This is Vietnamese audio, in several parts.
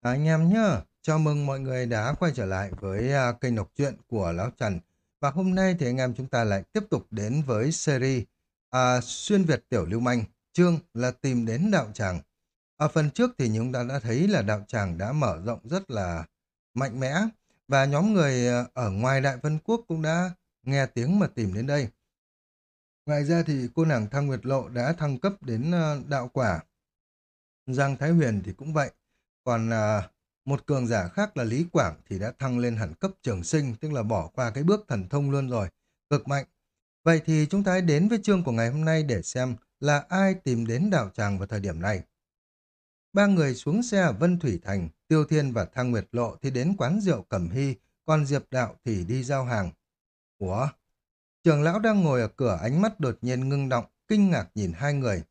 À, anh em nhá, chào mừng mọi người đã quay trở lại với à, kênh đọc truyện của Lão Trần. Và hôm nay thì anh em chúng ta lại tiếp tục đến với series à, Xuyên Việt Tiểu Lưu Manh, chương là tìm đến đạo tràng. Ở phần trước thì chúng ta đã thấy là đạo tràng đã mở rộng rất là mạnh mẽ và nhóm người à, ở ngoài Đại Vân Quốc cũng đã nghe tiếng mà tìm đến đây. Ngoài ra thì cô nàng Thăng Nguyệt Lộ đã thăng cấp đến à, đạo quả. Giang Thái Huyền thì cũng vậy. Còn à, một cường giả khác là Lý Quảng thì đã thăng lên hẳn cấp trường sinh, tức là bỏ qua cái bước thần thông luôn rồi. Cực mạnh. Vậy thì chúng ta hãy đến với chương của ngày hôm nay để xem là ai tìm đến đạo tràng vào thời điểm này. Ba người xuống xe ở Vân Thủy Thành, Tiêu Thiên và Thăng Nguyệt Lộ thì đến quán rượu Cẩm Hy, còn Diệp Đạo thì đi giao hàng. Ủa? Trường lão đang ngồi ở cửa ánh mắt đột nhiên ngưng động, kinh ngạc nhìn hai người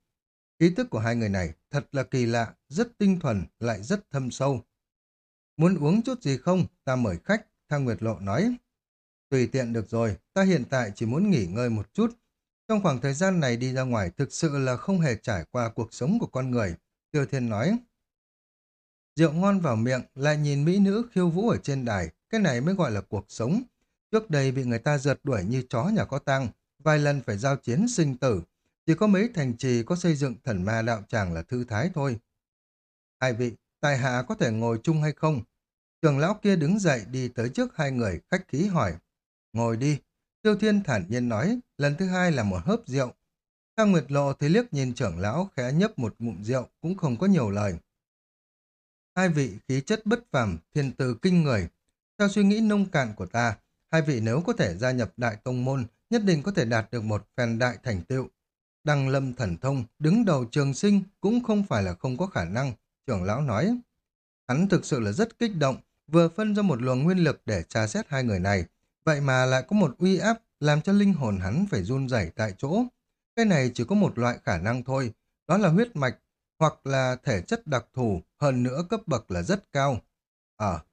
ý tức của hai người này thật là kỳ lạ, rất tinh thuần, lại rất thâm sâu. Muốn uống chút gì không? Ta mời khách, Thang Nguyệt Lộ nói. Tùy tiện được rồi, ta hiện tại chỉ muốn nghỉ ngơi một chút. Trong khoảng thời gian này đi ra ngoài thực sự là không hề trải qua cuộc sống của con người. Tiêu Thiên nói. Rượu ngon vào miệng, lại nhìn mỹ nữ khiêu vũ ở trên đài, cái này mới gọi là cuộc sống. Trước đây bị người ta rượt đuổi như chó nhà có tang, vài lần phải giao chiến sinh tử, chỉ có mấy thành trì có xây dựng thần ma đạo tràng là thư thái thôi. Hai vị, tài hạ có thể ngồi chung hay không? Trường lão kia đứng dậy đi tới trước hai người, khách khí hỏi. Ngồi đi. Tiêu Thiên thản nhiên nói, lần thứ hai là một hớp rượu. Thang Nguyệt Lộ thấy liếc nhìn trưởng lão khẽ nhấp một ngụm rượu, cũng không có nhiều lời. Hai vị khí chất bất phàm, thiên từ kinh người. Theo suy nghĩ nông cạn của ta, hai vị nếu có thể gia nhập đại tông môn, nhất định có thể đạt được một phen đại thành tựu. Đăng lâm thần thông, đứng đầu trường sinh cũng không phải là không có khả năng, trưởng lão nói. Hắn thực sự là rất kích động, vừa phân ra một luồng nguyên lực để tra xét hai người này, vậy mà lại có một uy áp làm cho linh hồn hắn phải run rẩy tại chỗ. Cái này chỉ có một loại khả năng thôi, đó là huyết mạch, hoặc là thể chất đặc thù, hơn nữa cấp bậc là rất cao. Ờ, à,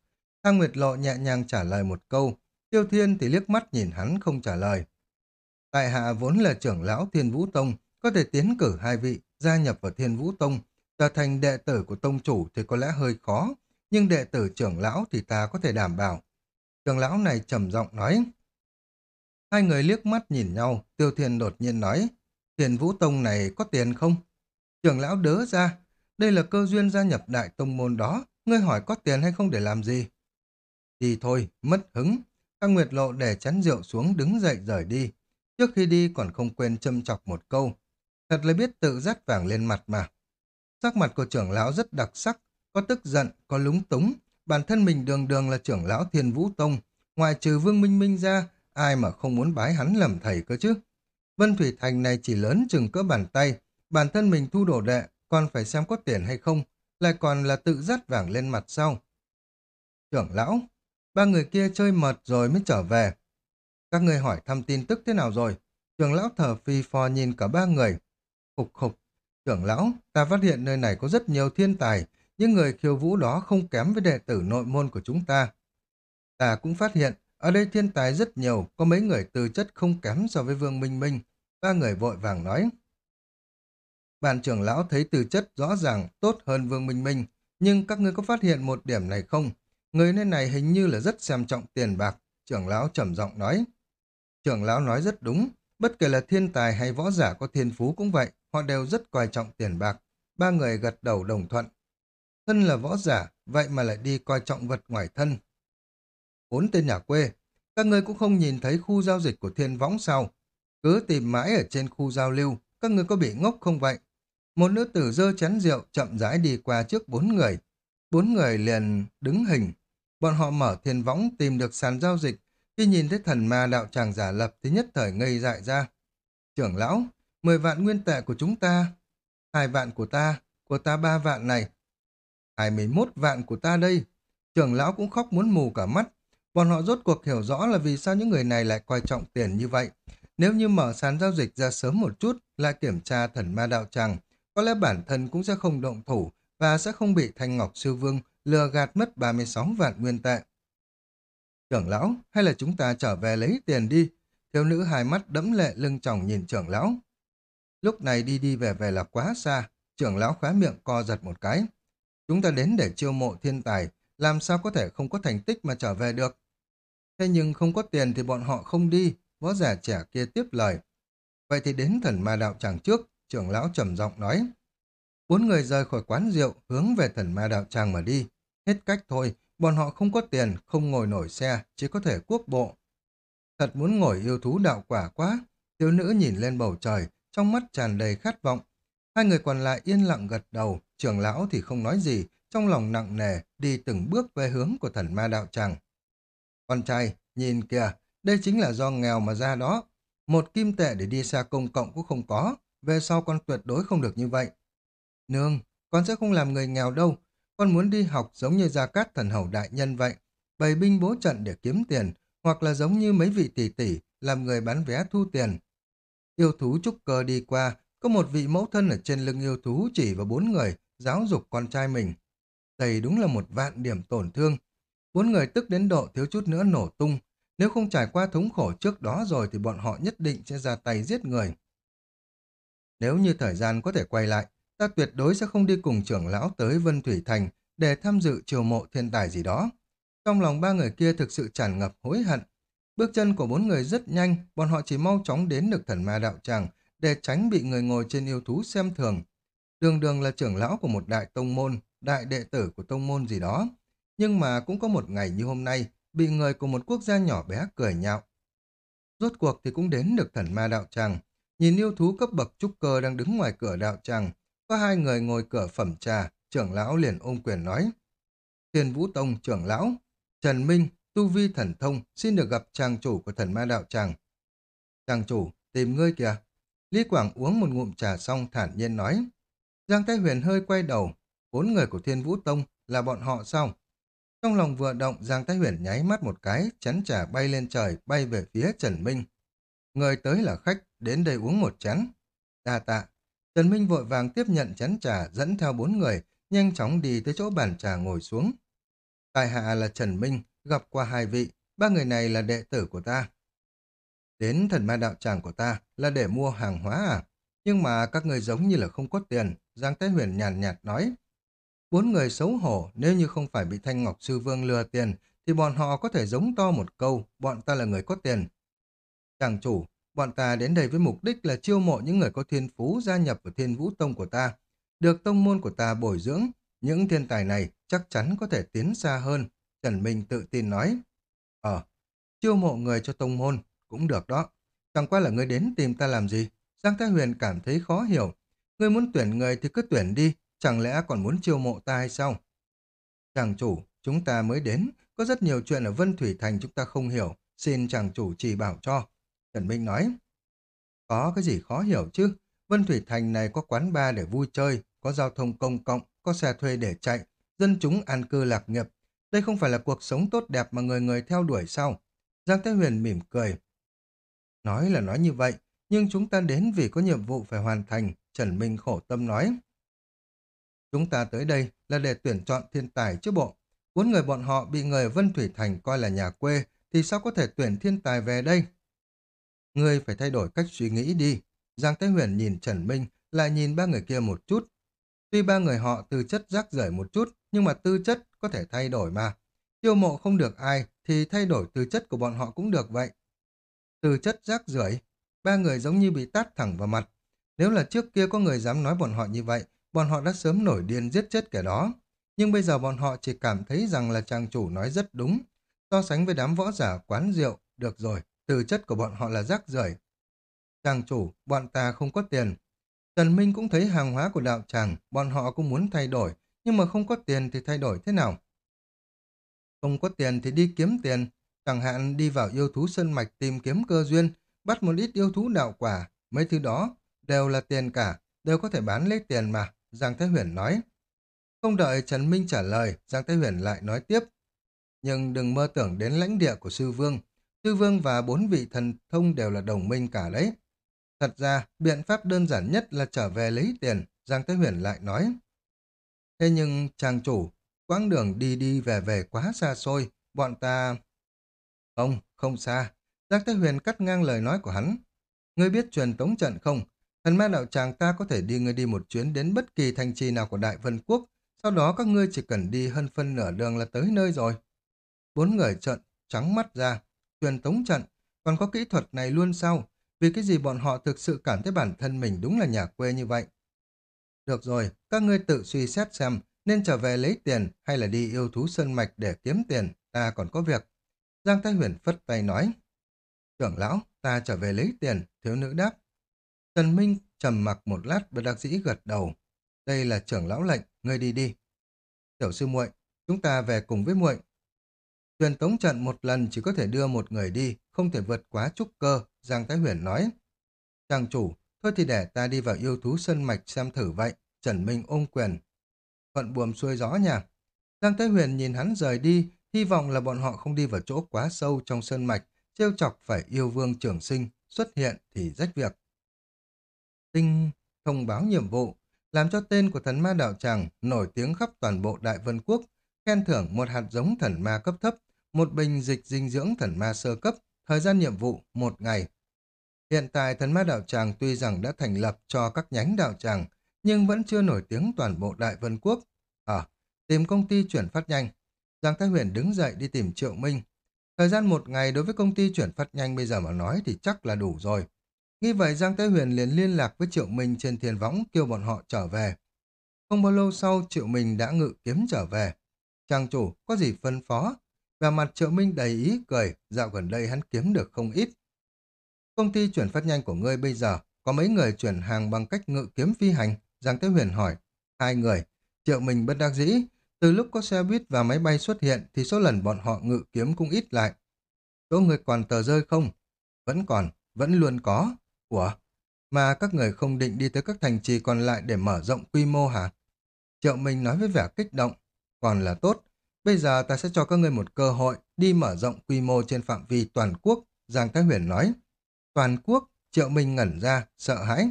Thang Nguyệt Lộ nhẹ nhàng trả lời một câu, Tiêu Thiên thì liếc mắt nhìn hắn không trả lời. Tại hạ vốn là trưởng lão Thiên Vũ Tông, có thể tiến cử hai vị gia nhập vào Thiên Vũ Tông, trở thành đệ tử của tông chủ thì có lẽ hơi khó, nhưng đệ tử trưởng lão thì ta có thể đảm bảo. Trưởng lão này trầm giọng nói. Hai người liếc mắt nhìn nhau, Tiêu Thiên đột nhiên nói, Thiên Vũ Tông này có tiền không? Trưởng lão đớ ra, đây là cơ duyên gia nhập đại tông môn đó, ngươi hỏi có tiền hay không để làm gì? Đi thôi, mất hứng. Các Nguyệt Lộ để chắn rượu xuống đứng dậy rời đi. Trước khi đi còn không quên châm chọc một câu. Thật là biết tự dắt vàng lên mặt mà. Sắc mặt của trưởng lão rất đặc sắc, có tức giận, có lúng túng. Bản thân mình đường đường là trưởng lão thiên vũ tông. Ngoài trừ Vương Minh Minh ra, ai mà không muốn bái hắn làm thầy cơ chứ. Vân Thủy Thành này chỉ lớn chừng cỡ bàn tay. Bản thân mình thu đồ đệ, còn phải xem có tiền hay không. Lại còn là tự dắt vàng lên mặt sau. Trưởng lão, ba người kia chơi mệt rồi mới trở về. Các người hỏi thăm tin tức thế nào rồi? Trưởng lão thở phi phò nhìn cả ba người. Khục khục, trưởng lão, ta phát hiện nơi này có rất nhiều thiên tài, những người khiêu vũ đó không kém với đệ tử nội môn của chúng ta. Ta cũng phát hiện, ở đây thiên tài rất nhiều, có mấy người tư chất không kém so với Vương Minh Minh. Ba người vội vàng nói. Bạn trưởng lão thấy tư chất rõ ràng tốt hơn Vương Minh Minh, nhưng các ngươi có phát hiện một điểm này không? Người nơi này hình như là rất xem trọng tiền bạc, trưởng lão trầm giọng nói. Trưởng lão nói rất đúng, bất kể là thiên tài hay võ giả có thiên phú cũng vậy, họ đều rất coi trọng tiền bạc. Ba người gật đầu đồng thuận. Thân là võ giả, vậy mà lại đi coi trọng vật ngoài thân. Bốn tên nhà quê, các ngươi cũng không nhìn thấy khu giao dịch của thiên võng sao. Cứ tìm mãi ở trên khu giao lưu, các ngươi có bị ngốc không vậy? Một nữ tử dơ chén rượu chậm rãi đi qua trước bốn người. Bốn người liền đứng hình. Bọn họ mở thiên võng tìm được sàn giao dịch. Khi nhìn thấy thần ma đạo tràng giả lập thì nhất thời ngây dại ra. Trưởng lão, mười vạn nguyên tệ của chúng ta, hai vạn của ta, của ta ba vạn này, hai mươi mốt vạn của ta đây. Trưởng lão cũng khóc muốn mù cả mắt. Bọn họ rốt cuộc hiểu rõ là vì sao những người này lại coi trọng tiền như vậy. Nếu như mở sàn giao dịch ra sớm một chút, lại kiểm tra thần ma đạo tràng, có lẽ bản thân cũng sẽ không động thủ và sẽ không bị Thanh Ngọc Sư Vương lừa gạt mất 36 vạn nguyên tệ. Trưởng lão, hay là chúng ta trở về lấy tiền đi, Thiếu nữ hai mắt đẫm lệ lưng chồng nhìn trưởng lão. Lúc này đi đi về về là quá xa, trưởng lão khóa miệng co giật một cái. Chúng ta đến để chiêu mộ thiên tài, làm sao có thể không có thành tích mà trở về được. Thế nhưng không có tiền thì bọn họ không đi, võ giả trẻ kia tiếp lời. Vậy thì đến thần ma đạo tràng trước, trưởng lão trầm giọng nói. Bốn người rời khỏi quán rượu, hướng về thần ma đạo tràng mà đi. Hết cách thôi, bọn họ không có tiền, không ngồi nổi xe, chỉ có thể quốc bộ. Thật muốn ngồi yêu thú đạo quả quá. Thiếu nữ nhìn lên bầu trời, trong mắt tràn đầy khát vọng. Hai người còn lại yên lặng gật đầu, trưởng lão thì không nói gì, trong lòng nặng nề, đi từng bước về hướng của thần ma đạo tràng. Con trai, nhìn kìa, đây chính là do nghèo mà ra đó. Một kim tệ để đi xa công cộng cũng không có, về sau con tuyệt đối không được như vậy. Nương, con sẽ không làm người nghèo đâu, con muốn đi học giống như Gia Cát thần hầu đại nhân vậy, bày binh bố trận để kiếm tiền, hoặc là giống như mấy vị tỷ tỷ, làm người bán vé thu tiền. Yêu thú trúc cơ đi qua, có một vị mẫu thân ở trên lưng yêu thú chỉ vào bốn người, giáo dục con trai mình. Đây đúng là một vạn điểm tổn thương. Bốn người tức đến độ thiếu chút nữa nổ tung. Nếu không trải qua thống khổ trước đó rồi thì bọn họ nhất định sẽ ra tay giết người. Nếu như thời gian có thể quay lại, ta tuyệt đối sẽ không đi cùng trưởng lão tới Vân Thủy Thành để tham dự triều mộ thiên tài gì đó. Trong lòng ba người kia thực sự tràn ngập hối hận. Bước chân của bốn người rất nhanh, bọn họ chỉ mau chóng đến được thần ma đạo tràng để tránh bị người ngồi trên yêu thú xem thường. Đường đường là trưởng lão của một đại tông môn, đại đệ tử của tông môn gì đó. Nhưng mà cũng có một ngày như hôm nay, bị người của một quốc gia nhỏ bé cười nhạo. Rốt cuộc thì cũng đến được thần ma đạo tràng. Nhìn yêu thú cấp bậc trúc cơ đang đứng ngoài cửa đạo tràng, có hai người ngồi cửa phẩm trà, trưởng lão liền ôm quyền nói. Thiên Vũ Tông trưởng lão, Trần Minh, Tu Vi Thần Thông xin được gặp chàng chủ của thần ma đạo tràng. Chàng chủ, tìm ngươi kìa. Lý Quảng uống một ngụm trà xong thản nhiên nói. Giang Thái Huyền hơi quay đầu, bốn người của Thiên Vũ Tông là bọn họ sao? Trong lòng vừa động, Giang Thái Huyền nháy mắt một cái, chén trà bay lên trời, bay về phía Trần Minh. Người tới là khách, đến đây uống một chén. Đa tạ. Trần Minh vội vàng tiếp nhận chén trà, dẫn theo bốn người, nhanh chóng đi tới chỗ bàn trà ngồi xuống. Tài hạ là Trần Minh, gặp qua hai vị, ba người này là đệ tử của ta. Đến thần ma đạo tràng của ta là để mua hàng hóa à? Nhưng mà các người giống như là không có tiền, Giang Thái Huyền nhàn nhạt, nhạt nói. Bốn người xấu hổ, nếu như không phải bị Thanh Ngọc Sư Vương lừa tiền, thì bọn họ có thể giống to một câu, bọn ta là người có tiền. Chàng chủ, bọn ta đến đây với mục đích là chiêu mộ những người có thiên phú gia nhập vào thiên vũ tông của ta. Được tông môn của ta bồi dưỡng, những thiên tài này chắc chắn có thể tiến xa hơn, Trần Minh tự tin nói. Ờ, chiêu mộ người cho tông môn, cũng được đó. Chẳng qua là người đến tìm ta làm gì? Giang Thái Huyền cảm thấy khó hiểu. Người muốn tuyển người thì cứ tuyển đi, chẳng lẽ còn muốn chiêu mộ ta hay sao? Chàng chủ, chúng ta mới đến, có rất nhiều chuyện ở Vân Thủy Thành chúng ta không hiểu, xin chàng chủ chỉ bảo cho. Trần Minh nói, có cái gì khó hiểu chứ? Vân Thủy Thành này có quán bar để vui chơi, có giao thông công cộng, có xe thuê để chạy, dân chúng an cư lạc nghiệp. Đây không phải là cuộc sống tốt đẹp mà người người theo đuổi sao? Giang Thế Huyền mỉm cười. Nói là nói như vậy, nhưng chúng ta đến vì có nhiệm vụ phải hoàn thành, Trần Minh khổ tâm nói. Chúng ta tới đây là để tuyển chọn thiên tài chứ bộ. Bốn người bọn họ bị người Vân Thủy Thành coi là nhà quê, thì sao có thể tuyển thiên tài về đây? Ngươi phải thay đổi cách suy nghĩ đi. Giang Thế Huyền nhìn Trần Minh, lại nhìn ba người kia một chút. Tuy ba người họ tư chất rác rưởi một chút, nhưng mà tư chất có thể thay đổi mà. Tiêu mộ không được ai, thì thay đổi tư chất của bọn họ cũng được vậy. Tư chất rác rưởi ba người giống như bị tát thẳng vào mặt. Nếu là trước kia có người dám nói bọn họ như vậy, bọn họ đã sớm nổi điên giết chết kẻ đó. Nhưng bây giờ bọn họ chỉ cảm thấy rằng là trang chủ nói rất đúng. So sánh với đám võ giả quán rượu, được rồi, tư chất của bọn họ là rác rưởi. Trang chủ, bọn ta không có tiền. Trần Minh cũng thấy hàng hóa của đạo tràng, bọn họ cũng muốn thay đổi, nhưng mà không có tiền thì thay đổi thế nào? Không có tiền thì đi kiếm tiền, chẳng hạn đi vào yêu thú sân mạch tìm kiếm cơ duyên, bắt một ít yêu thú đạo quả, mấy thứ đó đều là tiền cả, đều có thể bán lấy tiền mà, Giang Thái Huyền nói. Không đợi Trần Minh trả lời, Giang Thái Huyền lại nói tiếp. Nhưng đừng mơ tưởng đến lãnh địa của Sư Vương. Sư Vương và bốn vị thần thông đều là đồng minh cả đấy. Thật ra, biện pháp đơn giản nhất là trở về lấy tiền, Giang Thái Huyền lại nói. Thế nhưng, chàng chủ, quãng đường đi đi về về quá xa xôi, bọn ta... Không, không xa. giác thế Huyền cắt ngang lời nói của hắn. Ngươi biết truyền tống trận không? Thần ma đạo tràng ta có thể đi ngươi đi một chuyến đến bất kỳ thành trì nào của Đại Vân Quốc, sau đó các ngươi chỉ cần đi hơn phân nửa đường là tới nơi rồi. Bốn người trận trắng mắt ra, truyền tống trận, còn có kỹ thuật này luôn sao? Vì cái gì bọn họ thực sự cảm thấy bản thân mình đúng là nhà quê như vậy? Được rồi, các ngươi tự suy xét xem nên trở về lấy tiền hay là đi yêu thú sơn mạch để kiếm tiền, ta còn có việc. Giang Thái Huyền phất tay nói. Trưởng lão, ta trở về lấy tiền, thiếu nữ đáp. Trần Minh trầm mặc một lát và đặc sĩ gật đầu. Đây là trưởng lão lệnh, ngươi đi đi. Tiểu sư muội, chúng ta về cùng với muội. Truyền tống trận một lần chỉ có thể đưa một người đi, không thể vượt quá trúc cơ, Giang Thái Huyền nói. Chàng chủ, thôi thì để ta đi vào yêu thú sân mạch xem thử vậy. Trần Minh ôm quyền. Thuận buồm xuôi gió nhà Giang thế Huyền nhìn hắn rời đi, hy vọng là bọn họ không đi vào chỗ quá sâu trong sơn mạch, trêu chọc phải yêu vương trưởng sinh, xuất hiện thì rách việc. Tinh thông báo nhiệm vụ, làm cho tên của thần ma đạo tràng nổi tiếng khắp toàn bộ Đại Vân Quốc, khen thưởng một hạt giống thần ma cấp thấp, một bình dịch dinh dưỡng thần ma sơ cấp, thời gian nhiệm vụ một ngày. Hiện tại thần ma đạo tràng tuy rằng đã thành lập cho các nhánh đạo tràng, nhưng vẫn chưa nổi tiếng toàn bộ Đại Vân Quốc. À, tìm công ty chuyển phát nhanh. Giang Thái Huyền đứng dậy đi tìm Triệu Minh. Thời gian một ngày đối với công ty chuyển phát nhanh bây giờ mà nói thì chắc là đủ rồi. Nghĩ vậy Giang Thái Huyền liền liên lạc với Triệu Minh trên thiên võng kêu bọn họ trở về. Không bao lâu sau Triệu Minh đã ngự kiếm trở về. Trang chủ có gì phân phó? Và mặt Triệu Minh đầy ý cười, dạo gần đây hắn kiếm được không ít. Công ty chuyển phát nhanh của ngươi bây giờ có mấy người chuyển hàng bằng cách ngự kiếm phi hành? Giang Thế Huyền hỏi. Hai người. Triệu Minh bất đắc dĩ. Từ lúc có xe buýt và máy bay xuất hiện thì số lần bọn họ ngự kiếm cũng ít lại. Chỗ người còn tờ rơi không? Vẫn còn, vẫn luôn có. Ủa? Mà các người không định đi tới các thành trì còn lại để mở rộng quy mô hả? Triệu Minh nói với vẻ kích động. Còn là tốt. Bây giờ ta sẽ cho các người một cơ hội đi mở rộng quy mô trên phạm vi toàn quốc. Giang Thái Huyền nói. Toàn quốc? Triệu Minh ngẩn ra, sợ hãi.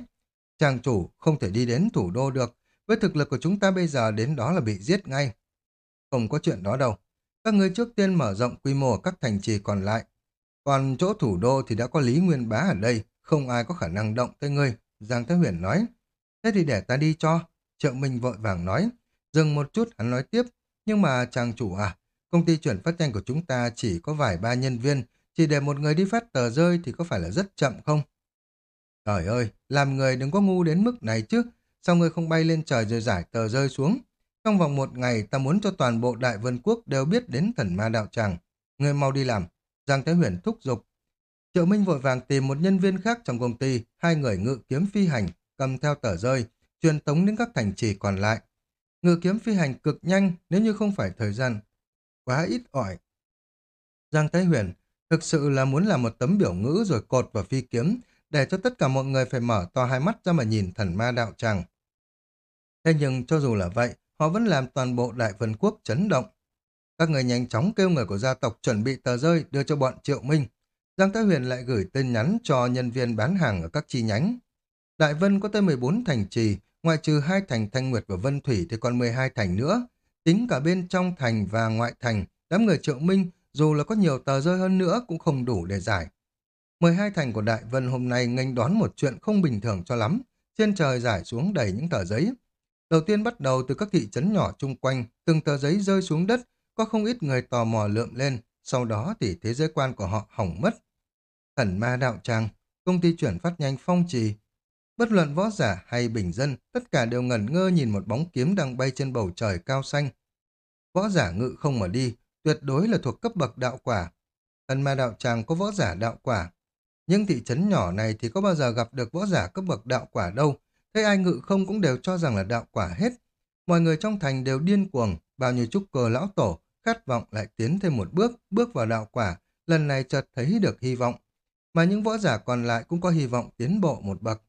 Chàng chủ không thể đi đến thủ đô được. Với thực lực của chúng ta bây giờ đến đó là bị giết ngay. Không có chuyện đó đâu. Các ngươi trước tiên mở rộng quy mô ở các thành trì còn lại. Còn chỗ thủ đô thì đã có Lý Nguyên Bá ở đây, không ai có khả năng động tới ngươi. Giang Thái Huyền nói. Thế thì để ta đi cho. triệu Minh vội vàng nói. Dừng một chút, hắn nói tiếp. Nhưng mà chàng chủ à, công ty chuyển phát nhanh của chúng ta chỉ có vài ba nhân viên, chỉ để một người đi phát tờ rơi thì có phải là rất chậm không? Trời ơi, làm người đừng có ngu đến mức này chứ. Sao ngươi không bay lên trời rồi giải tờ rơi xuống? Trong vòng một ngày, ta muốn cho toàn bộ Đại Vân Quốc đều biết đến thần ma đạo tràng. Ngươi mau đi làm. Giang Thế Huyền thúc giục. Triệu Minh vội vàng tìm một nhân viên khác trong công ty, hai người ngự kiếm phi hành, cầm theo tờ rơi, truyền tống đến các thành trì còn lại. Ngự kiếm phi hành cực nhanh nếu như không phải thời gian quá ít ỏi. Giang Thái Huyền thực sự là muốn làm một tấm biểu ngữ rồi cột vào phi kiếm, để cho tất cả mọi người phải mở to hai mắt ra mà nhìn thần ma đạo tràng. Thế nhưng cho dù là vậy, họ vẫn làm toàn bộ Đại Vân Quốc chấn động. Các người nhanh chóng kêu người của gia tộc chuẩn bị tờ rơi đưa cho bọn Triệu Minh. Giang Thái Huyền lại gửi tin nhắn cho nhân viên bán hàng ở các chi nhánh. Đại Vân có tới 14 thành trì, ngoại trừ hai thành Thanh Nguyệt và Vân Thủy thì còn 12 thành nữa. Tính cả bên trong thành và ngoại thành, đám người Triệu Minh dù là có nhiều tờ rơi hơn nữa cũng không đủ để giải. 12 thành của Đại Vân hôm nay nghênh đón một chuyện không bình thường cho lắm. Trên trời giải xuống đầy những tờ giấy. Đầu tiên bắt đầu từ các thị trấn nhỏ chung quanh, từng tờ giấy rơi xuống đất, có không ít người tò mò lượm lên, sau đó thì thế giới quan của họ hỏng mất. Thần ma đạo tràng, công ty chuyển phát nhanh phong trì. Bất luận võ giả hay bình dân, tất cả đều ngẩn ngơ nhìn một bóng kiếm đang bay trên bầu trời cao xanh. Võ giả ngự không mà đi, tuyệt đối là thuộc cấp bậc đạo quả. Thần ma đạo tràng có võ giả đạo quả, nhưng thị trấn nhỏ này thì có bao giờ gặp được võ giả cấp bậc đạo quả đâu. Thấy ai ngự không cũng đều cho rằng là đạo quả hết. Mọi người trong thành đều điên cuồng, bao nhiêu trúc cờ lão tổ, khát vọng lại tiến thêm một bước, bước vào đạo quả, lần này chợt thấy được hy vọng. Mà những võ giả còn lại cũng có hy vọng tiến bộ một bậc.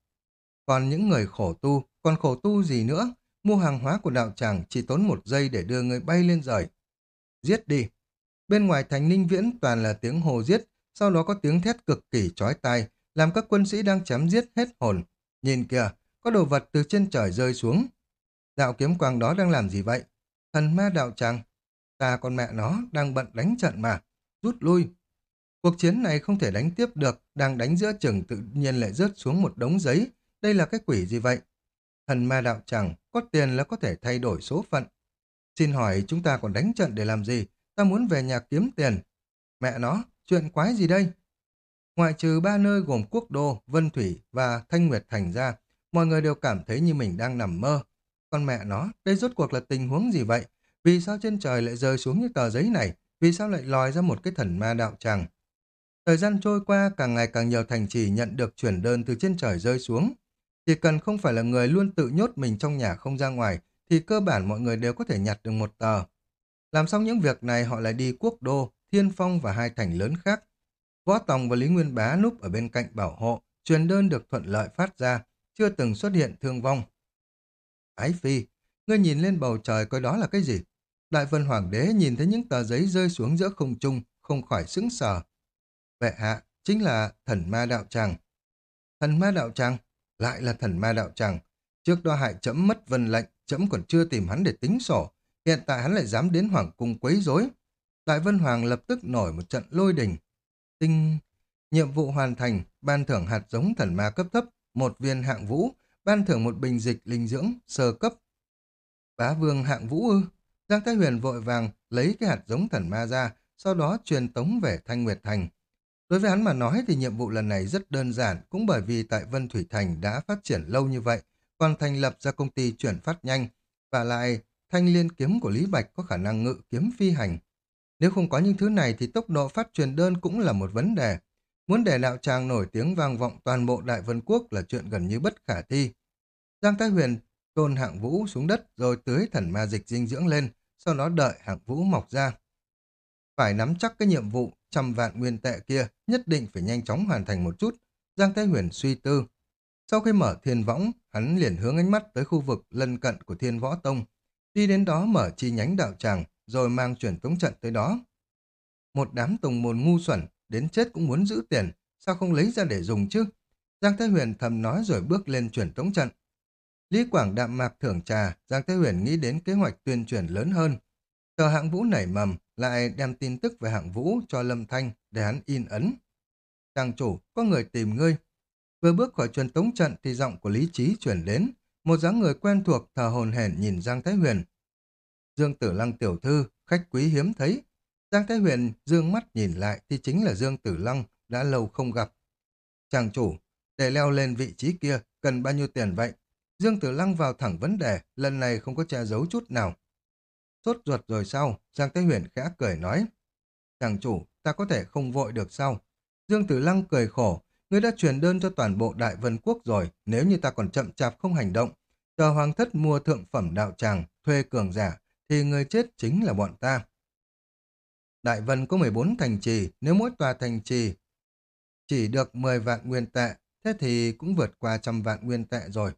Còn những người khổ tu, còn khổ tu gì nữa? Mua hàng hóa của đạo tràng chỉ tốn một giây để đưa người bay lên rời. Giết đi! Bên ngoài thành ninh viễn toàn là tiếng hồ giết, sau đó có tiếng thét cực kỳ chói tai, làm các quân sĩ đang chém giết hết hồn. Nhìn kìa, có đồ vật từ trên trời rơi xuống. Đạo kiếm quang đó đang làm gì vậy? Thần ma đạo tràng. Ta con mẹ nó đang bận đánh trận mà. Rút lui. Cuộc chiến này không thể đánh tiếp được, đang đánh giữa chừng tự nhiên lại rớt xuống một đống giấy. Đây là cái quỷ gì vậy? Thần ma đạo tràng, có tiền là có thể thay đổi số phận. Xin hỏi chúng ta còn đánh trận để làm gì? Ta muốn về nhà kiếm tiền. Mẹ nó, chuyện quái gì đây? Ngoại trừ ba nơi gồm Quốc Đô, Vân Thủy và Thanh Nguyệt Thành ra, mọi người đều cảm thấy như mình đang nằm mơ. Con mẹ nó, đây rốt cuộc là tình huống gì vậy? Vì sao trên trời lại rơi xuống như tờ giấy này? Vì sao lại lòi ra một cái thần ma đạo tràng? Thời gian trôi qua, càng ngày càng nhiều thành trì nhận được chuyển đơn từ trên trời rơi xuống. Chỉ cần không phải là người luôn tự nhốt mình trong nhà không ra ngoài, thì cơ bản mọi người đều có thể nhặt được một tờ. Làm xong những việc này họ lại đi quốc đô, thiên phong và hai thành lớn khác. Võ Tòng và Lý Nguyên Bá núp ở bên cạnh bảo hộ, truyền đơn được thuận lợi phát ra, chưa từng xuất hiện thương vong. Ái Phi, ngươi nhìn lên bầu trời coi đó là cái gì? Đại vân Hoàng đế nhìn thấy những tờ giấy rơi xuống giữa không trung, không khỏi sững sờ. Vệ hạ, chính là thần ma đạo tràng. Thần ma đạo tràng? Lại là thần ma đạo tràng. Trước đó hại chấm mất vân lệnh, chấm còn chưa tìm hắn để tính sổ. Hiện tại hắn lại dám đến Hoàng cung quấy rối. Đại Vân Hoàng lập tức nổi một trận lôi đình. Tinh... Nhiệm vụ hoàn thành, ban thưởng hạt giống thần ma cấp thấp, một viên hạng vũ, ban thưởng một bình dịch linh dưỡng, sơ cấp. Bá vương hạng vũ ư? Giang Thái Huyền vội vàng lấy cái hạt giống thần ma ra, sau đó truyền tống về Thanh Nguyệt Thành. Đối với hắn mà nói thì nhiệm vụ lần này rất đơn giản, cũng bởi vì tại Vân Thủy Thành đã phát triển lâu như vậy, còn thành lập ra công ty chuyển phát nhanh, và lại thanh liên kiếm của Lý Bạch có khả năng ngự kiếm phi hành. Nếu không có những thứ này thì tốc độ phát truyền đơn cũng là một vấn đề. Muốn để đạo tràng nổi tiếng vang vọng toàn bộ Đại Vân Quốc là chuyện gần như bất khả thi. Giang Thái Huyền tôn hạng vũ xuống đất rồi tưới thần ma dịch dinh dưỡng lên, sau đó đợi hạng vũ mọc ra. Phải nắm chắc cái nhiệm vụ trăm vạn nguyên tệ kia, nhất định phải nhanh chóng hoàn thành một chút. Giang Thái Huyền suy tư. Sau khi mở thiên võng, hắn liền hướng ánh mắt tới khu vực lân cận của thiên võ tông. Đi đến đó mở chi nhánh đạo tràng, rồi mang chuyển tống trận tới đó. Một đám tùng môn ngu xuẩn, đến chết cũng muốn giữ tiền, sao không lấy ra để dùng chứ? Giang Thái Huyền thầm nói rồi bước lên chuyển tống trận. Lý Quảng đạm mạc thưởng trà, Giang Thái Huyền nghĩ đến kế hoạch tuyên truyền lớn hơn. Chờ hạng vũ nảy mầm, lại đem tin tức về hạng vũ cho Lâm Thanh để hắn in ấn. trang chủ, có người tìm ngươi. Vừa bước khỏi truyền tống trận thì giọng của Lý Trí chuyển đến. Một dáng người quen thuộc thờ hồn hển nhìn Giang Thái Huyền. Dương Tử Lăng tiểu thư, khách quý hiếm thấy. Giang Thái Huyền dương mắt nhìn lại thì chính là Dương Tử Lăng, đã lâu không gặp. Chàng chủ, để leo lên vị trí kia, cần bao nhiêu tiền vậy? Dương Tử Lăng vào thẳng vấn đề, lần này không có che giấu chút nào. Sốt ruột rồi sau Giang thái Huyền khẽ cười nói. Chàng chủ, ta có thể không vội được sao? Dương Tử Lăng cười khổ, ngươi đã truyền đơn cho toàn bộ Đại Vân Quốc rồi, nếu như ta còn chậm chạp không hành động, chờ hoàng thất mua thượng phẩm đạo tràng, thuê cường giả, thì người chết chính là bọn ta. Đại Vân có 14 thành trì, nếu mỗi tòa thành trì chỉ được 10 vạn nguyên tệ, thế thì cũng vượt qua trăm vạn nguyên tệ rồi.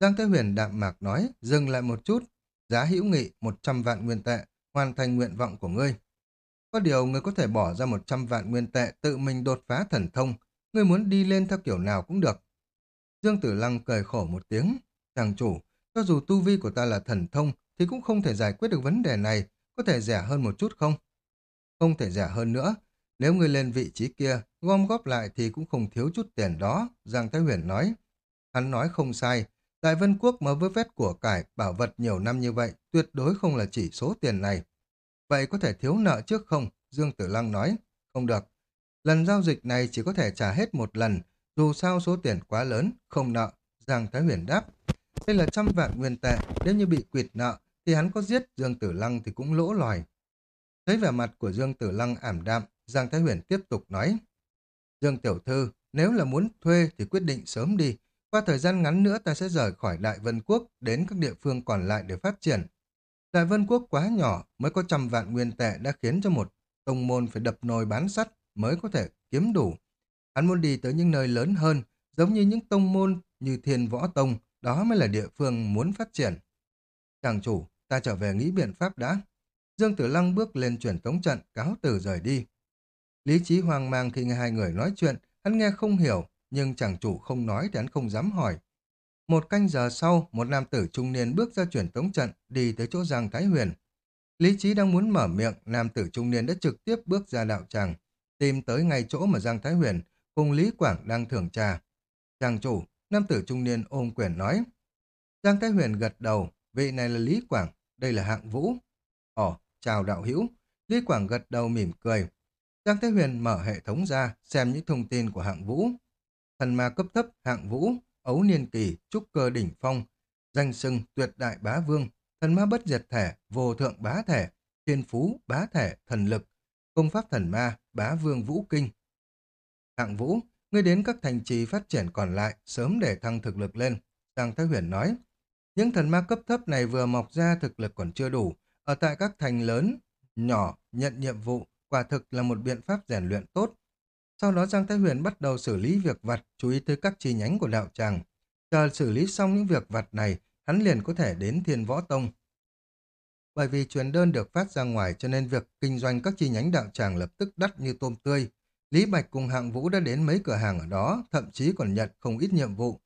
Giang Thế Huyền đạm mạc nói, dừng lại một chút, giá hữu nghị 100 vạn nguyên tệ, hoàn thành nguyện vọng của ngươi. Có điều ngươi có thể bỏ ra 100 vạn nguyên tệ tự mình đột phá thần thông, ngươi muốn đi lên theo kiểu nào cũng được. Dương Tử Lăng cười khổ một tiếng, chàng chủ, cho dù tu vi của ta là thần thông thì cũng không thể giải quyết được vấn đề này, có thể rẻ hơn một chút không? Không thể rẻ hơn nữa, nếu ngươi lên vị trí kia, gom góp lại thì cũng không thiếu chút tiền đó, Giang Thái Huyền nói. Hắn nói không sai, Đại Vân Quốc mà với vét của cải, bảo vật nhiều năm như vậy, tuyệt đối không là chỉ số tiền này. Vậy có thể thiếu nợ trước không? Dương Tử Lăng nói. Không được. Lần giao dịch này chỉ có thể trả hết một lần, dù sao số tiền quá lớn, không nợ. Giang Thái Huyền đáp. Đây là trăm vạn nguyên tệ, nếu như bị quỵt nợ, thì hắn có giết Dương Tử Lăng thì cũng lỗ lòi. Thấy vẻ mặt của Dương Tử Lăng ảm đạm, Giang Thái Huyền tiếp tục nói. Dương Tiểu Thư, nếu là muốn thuê thì quyết định sớm đi, qua thời gian ngắn nữa ta sẽ rời khỏi Đại Vân Quốc đến các địa phương còn lại để phát triển. Đại Vân Quốc quá nhỏ, mới có trăm vạn nguyên tệ đã khiến cho một tông môn phải đập nồi bán sắt mới có thể kiếm đủ. Hắn muốn đi tới những nơi lớn hơn, giống như những tông môn như Thiên Võ Tông, đó mới là địa phương muốn phát triển. Chàng chủ, ta trở về nghĩ biện pháp đã. Dương Tử Lăng bước lên chuyển tống trận, cáo từ rời đi. Lý trí hoang mang khi nghe hai người nói chuyện, hắn nghe không hiểu, nhưng chàng chủ không nói thì hắn không dám hỏi. Một canh giờ sau, một nam tử trung niên bước ra chuyển tống trận, đi tới chỗ Giang Thái Huyền. Lý trí đang muốn mở miệng, nam tử trung niên đã trực tiếp bước ra đạo tràng, tìm tới ngay chỗ mà Giang Thái Huyền cùng Lý Quảng đang thưởng trà. Chàng chủ, nam tử trung niên ôm quyền nói. Giang Thái Huyền gật đầu, vị này là Lý Quảng, đây là hạng vũ. Ồ, chào đạo hữu. Lý Quảng gật đầu mỉm cười. Giang thái Huyền mở hệ thống ra, xem những thông tin của hạng vũ. Thần ma cấp thấp, hạng vũ, ấu niên kỳ, trúc cơ đỉnh phong, danh sưng tuyệt đại bá vương, thần ma bất diệt thể, vô thượng bá thể, thiên phú, bá thể, thần lực, công pháp thần ma, bá vương vũ kinh. Hạng vũ, ngươi đến các thành trì phát triển còn lại, sớm để thăng thực lực lên. Giang Thái Huyền nói, những thần ma cấp thấp này vừa mọc ra thực lực còn chưa đủ, ở tại các thành lớn, nhỏ, nhận nhiệm vụ, quả thực là một biện pháp rèn luyện tốt. Sau đó Giang Thái Huyền bắt đầu xử lý việc vặt, chú ý tới các chi nhánh của đạo tràng. Chờ xử lý xong những việc vặt này, hắn liền có thể đến Thiên Võ Tông. Bởi vì truyền đơn được phát ra ngoài cho nên việc kinh doanh các chi nhánh đạo tràng lập tức đắt như tôm tươi. Lý Bạch cùng hạng vũ đã đến mấy cửa hàng ở đó, thậm chí còn nhận không ít nhiệm vụ.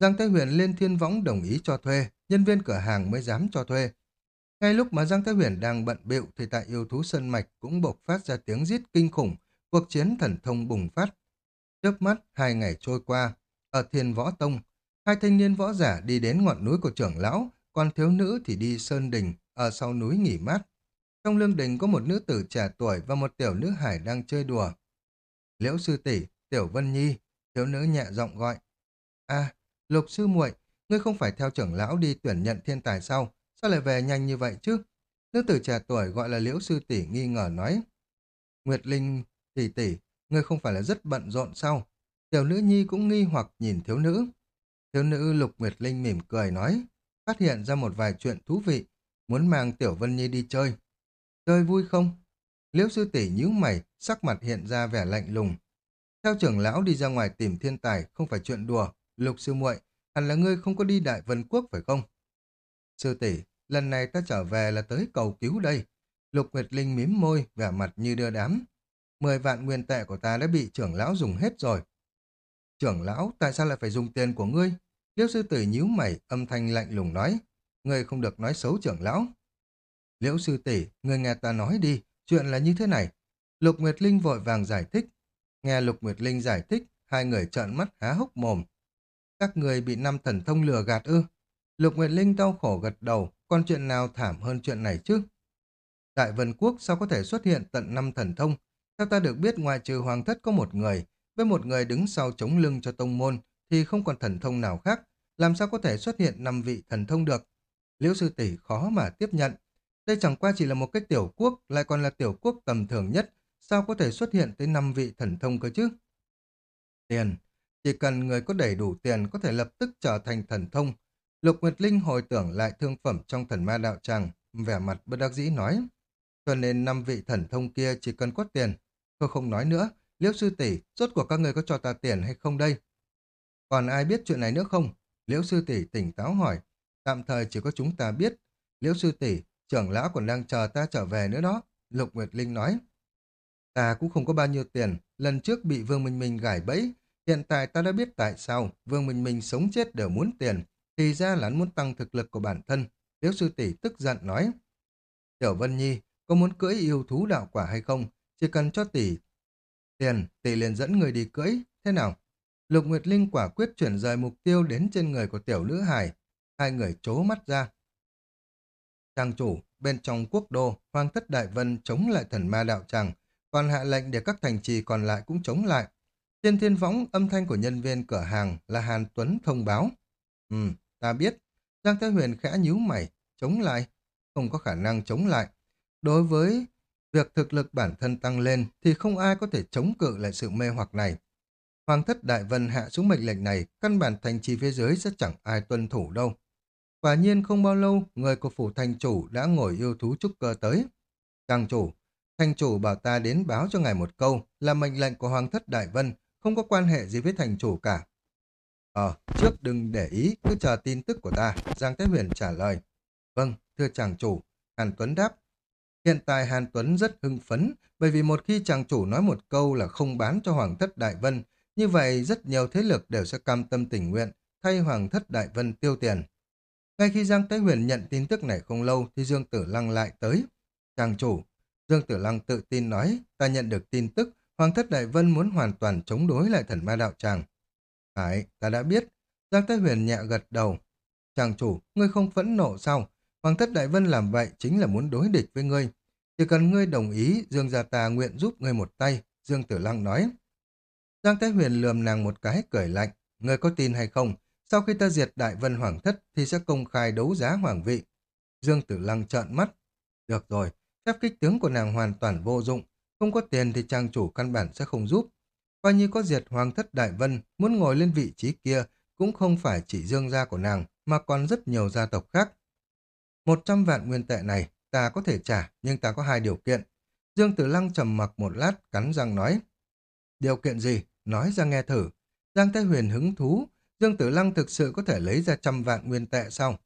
Giang Thái Huyền lên thiên võng đồng ý cho thuê, nhân viên cửa hàng mới dám cho thuê. Ngay lúc mà Giang Thái Huyền đang bận bịu thì tại yêu thú sân mạch cũng bộc phát ra tiếng rít kinh khủng, cuộc chiến thần thông bùng phát. Chớp mắt, hai ngày trôi qua, ở thiên võ tông, hai thanh niên võ giả đi đến ngọn núi của trưởng lão, còn thiếu nữ thì đi sơn đình, ở sau núi nghỉ mát. Trong lương đình có một nữ tử trẻ tuổi và một tiểu nữ hải đang chơi đùa. Liễu sư tỷ, tiểu vân nhi, thiếu nữ nhẹ giọng gọi. a lục sư muội, ngươi không phải theo trưởng lão đi tuyển nhận thiên tài sao? Sao lại về nhanh như vậy chứ? Nữ tử trẻ tuổi gọi là liễu sư tỷ nghi ngờ nói. Nguyệt Linh tỷ tỷ, ngươi không phải là rất bận rộn sao? Tiểu nữ nhi cũng nghi hoặc nhìn thiếu nữ. Thiếu nữ Lục Nguyệt Linh mỉm cười nói, phát hiện ra một vài chuyện thú vị, muốn mang Tiểu Vân Nhi đi chơi. Chơi vui không? Liễu sư tỷ nhíu mày, sắc mặt hiện ra vẻ lạnh lùng. Theo trưởng lão đi ra ngoài tìm thiên tài không phải chuyện đùa, Lục sư muội, hẳn là ngươi không có đi Đại Vân Quốc phải không? Sư tỷ, lần này ta trở về là tới cầu cứu đây. Lục Nguyệt Linh mím môi, vẻ mặt như đưa đám. Mười vạn nguyên tệ của ta đã bị trưởng lão dùng hết rồi. Trưởng lão, tại sao lại phải dùng tiền của ngươi? Liêu sư tử nhíu mày, âm thanh lạnh lùng nói. Ngươi không được nói xấu trưởng lão. Liễu sư tỷ, ngươi nghe ta nói đi, chuyện là như thế này. Lục Nguyệt Linh vội vàng giải thích. Nghe Lục Nguyệt Linh giải thích, hai người trợn mắt há hốc mồm. Các người bị năm thần thông lừa gạt ư? Lục Nguyệt Linh đau khổ gật đầu, còn chuyện nào thảm hơn chuyện này chứ? Đại Vân Quốc sao có thể xuất hiện tận năm thần thông? Theo ta được biết ngoài trừ Hoàng Thất có một người, với một người đứng sau chống lưng cho tông môn, thì không còn thần thông nào khác, làm sao có thể xuất hiện năm vị thần thông được? Liễu sư tỷ khó mà tiếp nhận. Đây chẳng qua chỉ là một cái tiểu quốc, lại còn là tiểu quốc tầm thường nhất, sao có thể xuất hiện tới năm vị thần thông cơ chứ? Tiền. Chỉ cần người có đầy đủ tiền có thể lập tức trở thành thần thông, Lục Nguyệt Linh hồi tưởng lại thương phẩm trong thần ma đạo tràng, vẻ mặt bất đắc dĩ nói. Cho nên năm vị thần thông kia chỉ cần có tiền. Tôi không nói nữa, Liễu sư tỷ, rốt của các người có cho ta tiền hay không đây? Còn ai biết chuyện này nữa không? Liễu sư tỷ tỉnh táo hỏi. Tạm thời chỉ có chúng ta biết. Liễu sư tỷ, trưởng lão còn đang chờ ta trở về nữa đó. Lục Nguyệt Linh nói. Ta cũng không có bao nhiêu tiền, lần trước bị Vương Minh Minh gài bẫy. Hiện tại ta đã biết tại sao Vương Minh Minh sống chết đều muốn tiền thì ra là muốn tăng thực lực của bản thân. Liễu sư tỷ tức giận nói. Tiểu Vân Nhi, có muốn cưỡi yêu thú đạo quả hay không? Chỉ cần cho tỷ tiền, tỷ liền dẫn người đi cưỡi. Thế nào? Lục Nguyệt Linh quả quyết chuyển rời mục tiêu đến trên người của tiểu nữ hải. Hai người chố mắt ra. Trang chủ, bên trong quốc đô, Hoàng thất Đại Vân chống lại thần ma đạo tràng, còn hạ lệnh để các thành trì còn lại cũng chống lại. Trên thiên võng, âm thanh của nhân viên cửa hàng là Hàn Tuấn thông báo. Ừ, Ta biết, Giang Thái Huyền khẽ nhíu mày, chống lại, không có khả năng chống lại. Đối với việc thực lực bản thân tăng lên thì không ai có thể chống cự lại sự mê hoặc này. Hoàng thất Đại Vân hạ xuống mệnh lệnh này, căn bản thành trì phía dưới sẽ chẳng ai tuân thủ đâu. Quả nhiên không bao lâu, người của phủ thành chủ đã ngồi yêu thú trúc cơ tới. Càng chủ, thành chủ bảo ta đến báo cho ngài một câu là mệnh lệnh của Hoàng thất Đại Vân, không có quan hệ gì với thành chủ cả. Ờ, trước đừng để ý, cứ chờ tin tức của ta, Giang Thế Huyền trả lời. Vâng, thưa chàng chủ, Hàn Tuấn đáp. Hiện tại Hàn Tuấn rất hưng phấn, bởi vì một khi chàng chủ nói một câu là không bán cho Hoàng thất Đại Vân, như vậy rất nhiều thế lực đều sẽ cam tâm tình nguyện thay Hoàng thất Đại Vân tiêu tiền. Ngay khi Giang Thế Huyền nhận tin tức này không lâu thì Dương Tử Lăng lại tới. Chàng chủ, Dương Tử Lăng tự tin nói, ta nhận được tin tức Hoàng thất Đại Vân muốn hoàn toàn chống đối lại thần ma đạo tràng. Phải, ta đã biết. Giang Thái Huyền nhẹ gật đầu. Chàng chủ, ngươi không phẫn nộ sao? Hoàng thất Đại Vân làm vậy chính là muốn đối địch với ngươi. Chỉ cần ngươi đồng ý, Dương gia ta nguyện giúp ngươi một tay, Dương Tử Lăng nói. Giang Thái Huyền lườm nàng một cái cười lạnh, ngươi có tin hay không? Sau khi ta diệt Đại Vân Hoàng thất thì sẽ công khai đấu giá hoàng vị. Dương Tử Lăng trợn mắt. Được rồi, phép kích tướng của nàng hoàn toàn vô dụng. Không có tiền thì trang chủ căn bản sẽ không giúp. Coi như có diệt Hoàng thất Đại Vân, muốn ngồi lên vị trí kia cũng không phải chỉ Dương gia của nàng, mà còn rất nhiều gia tộc khác. Một trăm vạn nguyên tệ này ta có thể trả, nhưng ta có hai điều kiện. Dương Tử Lăng trầm mặc một lát, cắn răng nói. Điều kiện gì? Nói ra nghe thử. Giang Thái Huyền hứng thú. Dương Tử Lăng thực sự có thể lấy ra trăm vạn nguyên tệ sao?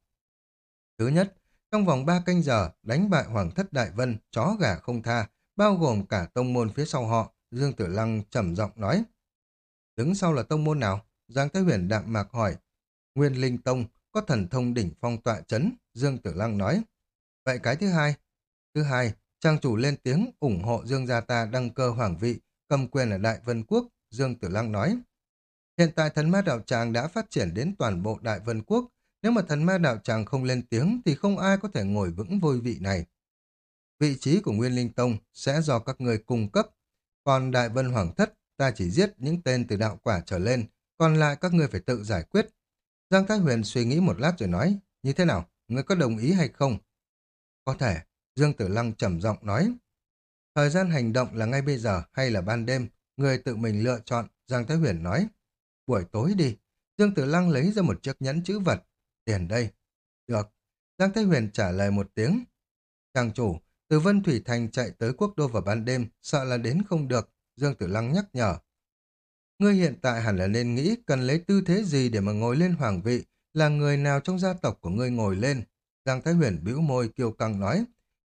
Thứ nhất, trong vòng ba canh giờ, đánh bại Hoàng thất Đại Vân, chó gà không tha, bao gồm cả tông môn phía sau họ, Dương Tử Lăng trầm giọng nói. Đứng sau là tông môn nào? Giang Thái Huyền đạm mạc hỏi. Nguyên Linh Tông, có thần thông đỉnh phong tọa chấn, Dương Tử Lăng nói. Vậy cái thứ hai? Thứ hai, trang chủ lên tiếng ủng hộ Dương Gia ta đăng cơ hoàng vị, cầm quyền ở Đại Vân Quốc, Dương Tử Lăng nói. Hiện tại thần ma đạo tràng đã phát triển đến toàn bộ Đại Vân Quốc, nếu mà thần ma đạo tràng không lên tiếng thì không ai có thể ngồi vững vôi vị này. Vị trí của Nguyên Linh Tông sẽ do các người cung cấp, còn Đại Vân Hoàng Thất ta chỉ giết những tên từ đạo quả trở lên, còn lại các người phải tự giải quyết. Giang Thái Huyền suy nghĩ một lát rồi nói, như thế nào, người có đồng ý hay không? Có thể, Dương Tử Lăng trầm giọng nói. Thời gian hành động là ngay bây giờ hay là ban đêm, người tự mình lựa chọn, Giang Thái Huyền nói. Buổi tối đi, Dương Tử Lăng lấy ra một chiếc nhẫn chữ vật. Tiền đây. Được. Giang Thái Huyền trả lời một tiếng. Chàng chủ, từ Vân Thủy Thành chạy tới quốc đô vào ban đêm, sợ là đến không được, Dương Tử Lăng nhắc nhở. Ngươi hiện tại hẳn là nên nghĩ cần lấy tư thế gì để mà ngồi lên hoàng vị, là người nào trong gia tộc của ngươi ngồi lên. Giang Thái Huyền bĩu môi kiêu căng nói,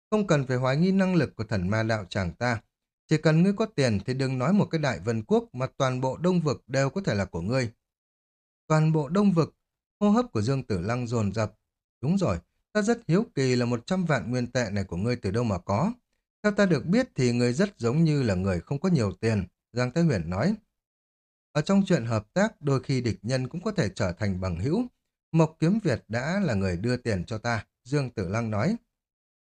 không cần phải hoài nghi năng lực của thần ma đạo chàng ta. Chỉ cần ngươi có tiền thì đừng nói một cái đại vân quốc mà toàn bộ đông vực đều có thể là của ngươi. Toàn bộ đông vực, hô hấp của Dương Tử Lăng dồn dập. Đúng rồi, ta rất hiếu kỳ là một trăm vạn nguyên tệ này của ngươi từ đâu mà có. Theo ta được biết thì ngươi rất giống như là người không có nhiều tiền, Giang Thái Huyền nói. Ở trong chuyện hợp tác, đôi khi địch nhân cũng có thể trở thành bằng hữu. Mộc Kiếm Việt đã là người đưa tiền cho ta, Dương Tử Lăng nói.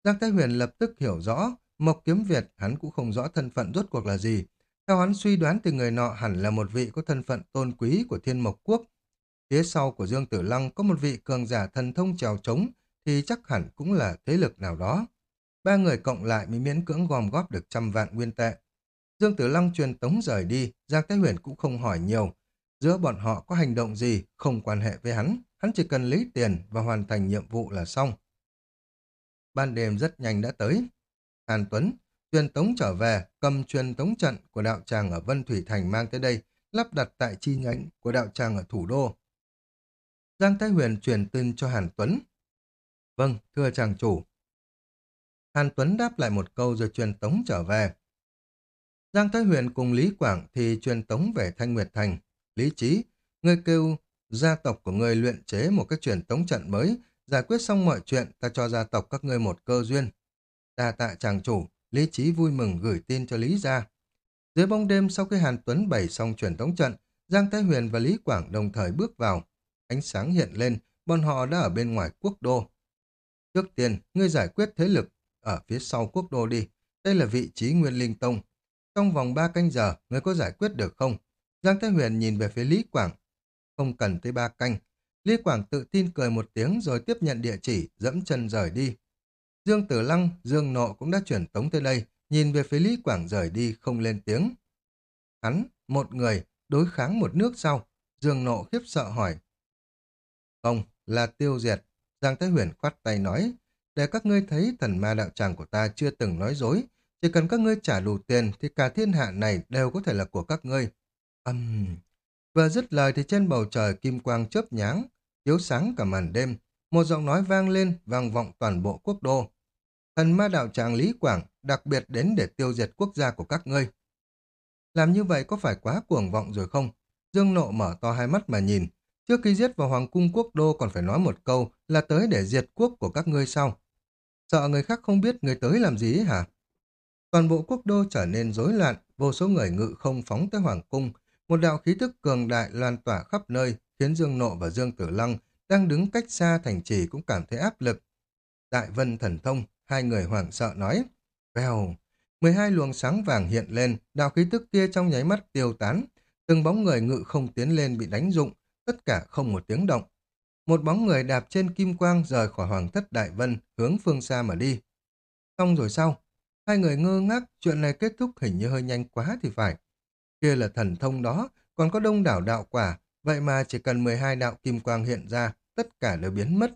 Giang Thái Huyền lập tức hiểu rõ, Mộc Kiếm Việt hắn cũng không rõ thân phận rốt cuộc là gì. Theo hắn suy đoán thì người nọ hẳn là một vị có thân phận tôn quý của Thiên Mộc Quốc. Phía sau của Dương Tử Lăng có một vị cường giả thần thông trèo trống thì chắc hẳn cũng là thế lực nào đó. Ba người cộng lại mới miễn cưỡng gom góp được trăm vạn nguyên tệ. Dương Tử Lăng truyền tống rời đi, Giang Thái Huyền cũng không hỏi nhiều. Giữa bọn họ có hành động gì không quan hệ với hắn, hắn chỉ cần lấy tiền và hoàn thành nhiệm vụ là xong. Ban đêm rất nhanh đã tới. Hàn Tuấn, truyền tống trở về, cầm truyền tống trận của đạo tràng ở Vân Thủy Thành mang tới đây, lắp đặt tại chi nhánh của đạo tràng ở thủ đô. Giang Thái Huyền truyền tin cho Hàn Tuấn. Vâng, thưa chàng chủ. Hàn Tuấn đáp lại một câu rồi truyền tống trở về. Giang Thái Huyền cùng Lý Quảng thì truyền tống về Thanh Nguyệt Thành. Lý Trí, ngươi kêu gia tộc của ngươi luyện chế một cái truyền tống trận mới, giải quyết xong mọi chuyện, ta cho gia tộc các ngươi một cơ duyên. Đa tạ chàng chủ, Lý Trí vui mừng gửi tin cho Lý gia. Dưới bóng đêm sau khi Hàn Tuấn bày xong truyền tống trận, Giang Thái Huyền và Lý Quảng đồng thời bước vào. Ánh sáng hiện lên, bọn họ đã ở bên ngoài quốc đô. Trước tiên, ngươi giải quyết thế lực ở phía sau quốc đô đi. Đây là vị trí Nguyên Linh Tông. Trong vòng ba canh giờ, ngươi có giải quyết được không? Giang Thái Huyền nhìn về phía Lý Quảng. Không cần tới ba canh. Lý Quảng tự tin cười một tiếng rồi tiếp nhận địa chỉ, dẫm chân rời đi. Dương Tử Lăng, Dương Nộ cũng đã chuyển tống tới đây, nhìn về phía Lý Quảng rời đi không lên tiếng. Hắn, một người, đối kháng một nước sau. Dương Nộ khiếp sợ hỏi. Không, là tiêu diệt. Giang Thái Huyền khoát tay nói, để các ngươi thấy thần ma đạo tràng của ta chưa từng nói dối, chỉ cần các ngươi trả đủ tiền thì cả thiên hạ này đều có thể là của các ngươi. Âm... Um... Vừa dứt lời thì trên bầu trời kim quang chớp nháng, chiếu sáng cả màn đêm, một giọng nói vang lên, vang vọng toàn bộ quốc đô. Thần ma đạo tràng Lý Quảng đặc biệt đến để tiêu diệt quốc gia của các ngươi. Làm như vậy có phải quá cuồng vọng rồi không? Dương nộ mở to hai mắt mà nhìn. Trước khi giết vào Hoàng cung quốc đô còn phải nói một câu là tới để diệt quốc của các ngươi sau. Sợ người khác không biết người tới làm gì hả? Toàn bộ quốc đô trở nên rối loạn, vô số người ngự không phóng tới Hoàng cung. Một đạo khí thức cường đại loan tỏa khắp nơi, khiến Dương Nộ và Dương Tử Lăng đang đứng cách xa thành trì cũng cảm thấy áp lực. Đại Vân Thần Thông, hai người hoảng sợ nói. Vèo, 12 luồng sáng vàng hiện lên, đạo khí tức kia trong nháy mắt tiêu tán. Từng bóng người ngự không tiến lên bị đánh dụng, tất cả không một tiếng động. Một bóng người đạp trên kim quang rời khỏi hoàng thất Đại Vân, hướng phương xa mà đi. Xong rồi sau, hai người ngơ ngác, chuyện này kết thúc hình như hơi nhanh quá thì phải. Kia là thần thông đó, còn có đông đảo đạo quả, vậy mà chỉ cần 12 đạo kim quang hiện ra, tất cả đều biến mất.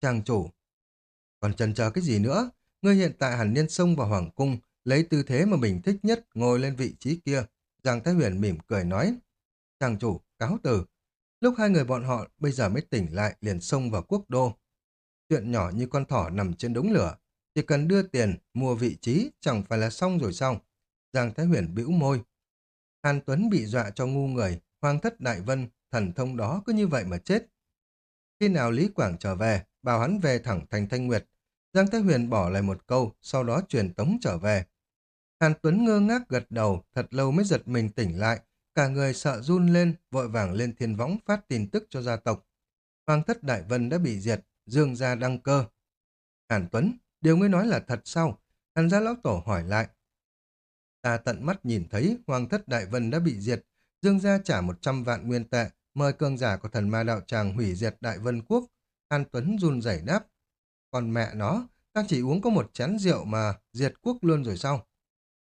Trang chủ, còn chần chờ cái gì nữa? Ngươi hiện tại hẳn nên xông vào hoàng cung, lấy tư thế mà mình thích nhất ngồi lên vị trí kia. Giang Thái Huyền mỉm cười nói. trang chủ, cáo từ. Lúc hai người bọn họ bây giờ mới tỉnh lại liền xông vào quốc đô. Chuyện nhỏ như con thỏ nằm trên đống lửa. Chỉ cần đưa tiền, mua vị trí, chẳng phải là xong rồi sao? Giang Thái Huyền bĩu môi. Hàn Tuấn bị dọa cho ngu người, hoang thất đại vân, thần thông đó cứ như vậy mà chết. Khi nào Lý Quảng trở về, bảo hắn về thẳng thành Thanh Nguyệt. Giang Thái Huyền bỏ lại một câu, sau đó truyền tống trở về. Hàn Tuấn ngơ ngác gật đầu, thật lâu mới giật mình tỉnh lại, cả người sợ run lên, vội vàng lên thiên võng phát tin tức cho gia tộc. Hoàng thất Đại Vân đã bị diệt, dương gia đăng cơ. Hàn Tuấn, điều ngươi nói là thật sao? Hàn gia lão tổ hỏi lại. Ta tận mắt nhìn thấy Hoàng thất Đại Vân đã bị diệt, dương gia trả 100 vạn nguyên tệ, mời cường giả của thần ma đạo tràng hủy diệt Đại Vân Quốc. an Tuấn run rẩy đáp. Còn mẹ nó, ta chỉ uống có một chén rượu mà diệt quốc luôn rồi sao?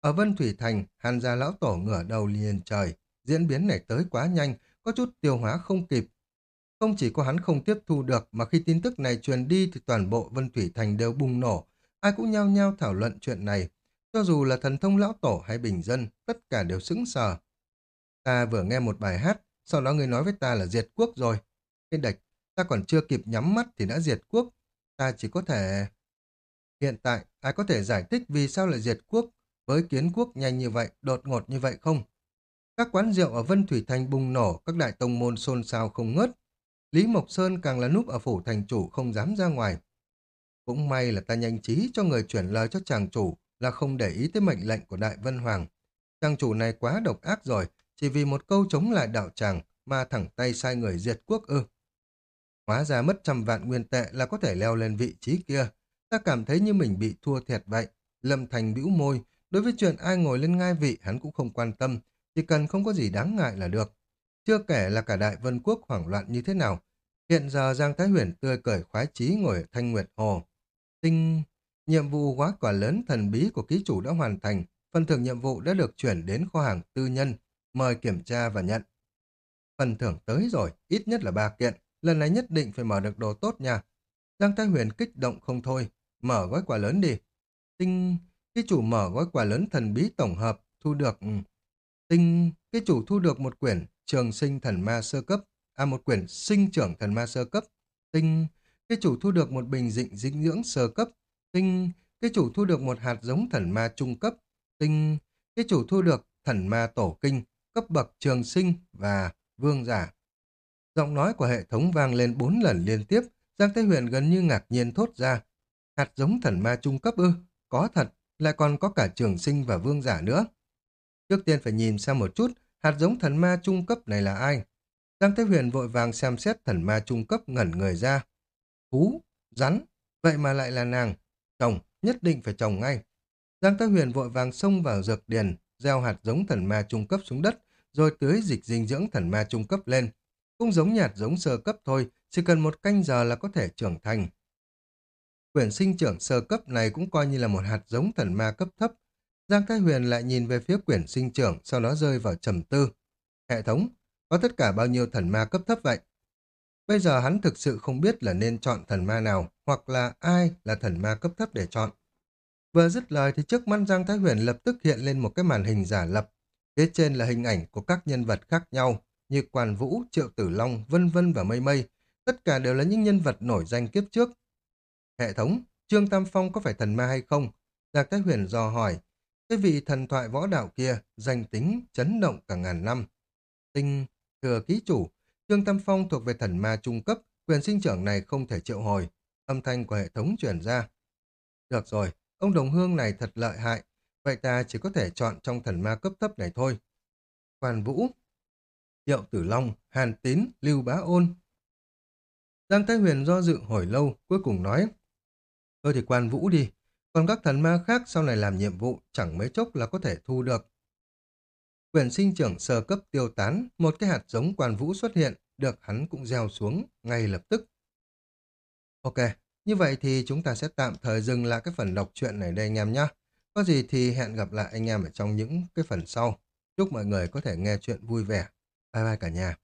Ở Vân Thủy Thành, Hàn gia lão tổ ngửa đầu liền trời. Diễn biến này tới quá nhanh, có chút tiêu hóa không kịp. Không chỉ có hắn không tiếp thu được, mà khi tin tức này truyền đi thì toàn bộ Vân Thủy Thành đều bùng nổ. Ai cũng nhao nhao thảo luận chuyện này. Cho dù là thần thông lão tổ hay bình dân, tất cả đều sững sờ. Ta vừa nghe một bài hát, sau đó người nói với ta là diệt quốc rồi. Cái địch ta còn chưa kịp nhắm mắt thì đã diệt quốc. Ta chỉ có thể... Hiện tại, ai có thể giải thích vì sao lại diệt quốc với kiến quốc nhanh như vậy, đột ngột như vậy không? Các quán rượu ở Vân Thủy Thành bùng nổ, các đại tông môn xôn xao không ngớt. Lý Mộc Sơn càng là núp ở phủ thành chủ không dám ra ngoài. Cũng may là ta nhanh trí cho người chuyển lời cho chàng chủ là không để ý tới mệnh lệnh của Đại Vân Hoàng. Chàng chủ này quá độc ác rồi, chỉ vì một câu chống lại đạo tràng mà thẳng tay sai người diệt quốc ư. Hóa ra mất trăm vạn nguyên tệ là có thể leo lên vị trí kia. Ta cảm thấy như mình bị thua thiệt vậy. Lâm Thành bĩu môi, đối với chuyện ai ngồi lên ngai vị hắn cũng không quan tâm, chỉ cần không có gì đáng ngại là được. Chưa kể là cả đại vân quốc hoảng loạn như thế nào. Hiện giờ Giang Thái Huyền tươi cởi khoái chí ngồi ở Thanh Nguyệt Hồ. Tinh, nhiệm vụ quá quả lớn thần bí của ký chủ đã hoàn thành. Phần thưởng nhiệm vụ đã được chuyển đến kho hàng tư nhân. Mời kiểm tra và nhận. Phần thưởng tới rồi, ít nhất là ba kiện. Lần này nhất định phải mở được đồ tốt nha. Giang Thái Huyền kích động không thôi. Mở gói quà lớn đi. Tinh, cái chủ mở gói quà lớn thần bí tổng hợp, thu được ừ. Tinh, cái chủ thu được một quyển trường sinh thần ma sơ cấp, à một quyển sinh trưởng thần ma sơ cấp. Tinh, cái chủ thu được một bình dịnh dinh dưỡng sơ cấp. Tinh, cái chủ thu được một hạt giống thần ma trung cấp. Tinh, cái chủ thu được thần ma tổ kinh, cấp bậc trường sinh và vương giả. Giọng nói của hệ thống vang lên bốn lần liên tiếp, Giang Thế Huyền gần như ngạc nhiên thốt ra. Hạt giống thần ma trung cấp ư, có thật, lại còn có cả trường sinh và vương giả nữa. Trước tiên phải nhìn xem một chút, hạt giống thần ma trung cấp này là ai? Giang Thế Huyền vội vàng xem xét thần ma trung cấp ngẩn người ra. Hú, rắn, vậy mà lại là nàng. chồng nhất định phải chồng ngay. Giang Thế Huyền vội vàng xông vào dược điền, gieo hạt giống thần ma trung cấp xuống đất, rồi tưới dịch dinh dưỡng thần ma trung cấp lên. Cũng giống nhạt giống sơ cấp thôi, chỉ cần một canh giờ là có thể trưởng thành. Quyển sinh trưởng sơ cấp này cũng coi như là một hạt giống thần ma cấp thấp, Giang Thái Huyền lại nhìn về phía quyển sinh trưởng, sau đó rơi vào trầm tư. Hệ thống, có tất cả bao nhiêu thần ma cấp thấp vậy? Bây giờ hắn thực sự không biết là nên chọn thần ma nào, hoặc là ai là thần ma cấp thấp để chọn. Vừa dứt lời thì trước mắt Giang Thái Huyền lập tức hiện lên một cái màn hình giả lập. Phía trên là hình ảnh của các nhân vật khác nhau, như Quan Vũ, Triệu Tử Long, Vân Vân và Mây Mây. Tất cả đều là những nhân vật nổi danh kiếp trước. Hệ thống, Trương Tam Phong có phải thần ma hay không? Giang Thái Huyền dò hỏi, cái vị thần thoại võ đạo kia, danh tính, chấn động cả ngàn năm. Tinh, thừa ký chủ, Trương Tam Phong thuộc về thần ma trung cấp, quyền sinh trưởng này không thể triệu hồi. Âm thanh của hệ thống truyền ra. Được rồi, ông đồng hương này thật lợi hại, vậy ta chỉ có thể chọn trong thần ma cấp thấp này thôi. Quan Vũ, Hiệu Tử Long, Hàn Tín, Lưu Bá Ôn. Giang Thái Huyền do dự hồi lâu, cuối cùng nói, Thôi thì quan vũ đi, còn các thần ma khác sau này làm nhiệm vụ chẳng mấy chốc là có thể thu được. Quyền sinh trưởng sơ cấp tiêu tán, một cái hạt giống quan vũ xuất hiện, được hắn cũng gieo xuống ngay lập tức. Ok, như vậy thì chúng ta sẽ tạm thời dừng lại cái phần đọc truyện này đây anh em nhé. Có gì thì hẹn gặp lại anh em ở trong những cái phần sau. Chúc mọi người có thể nghe chuyện vui vẻ. Bye bye cả nhà.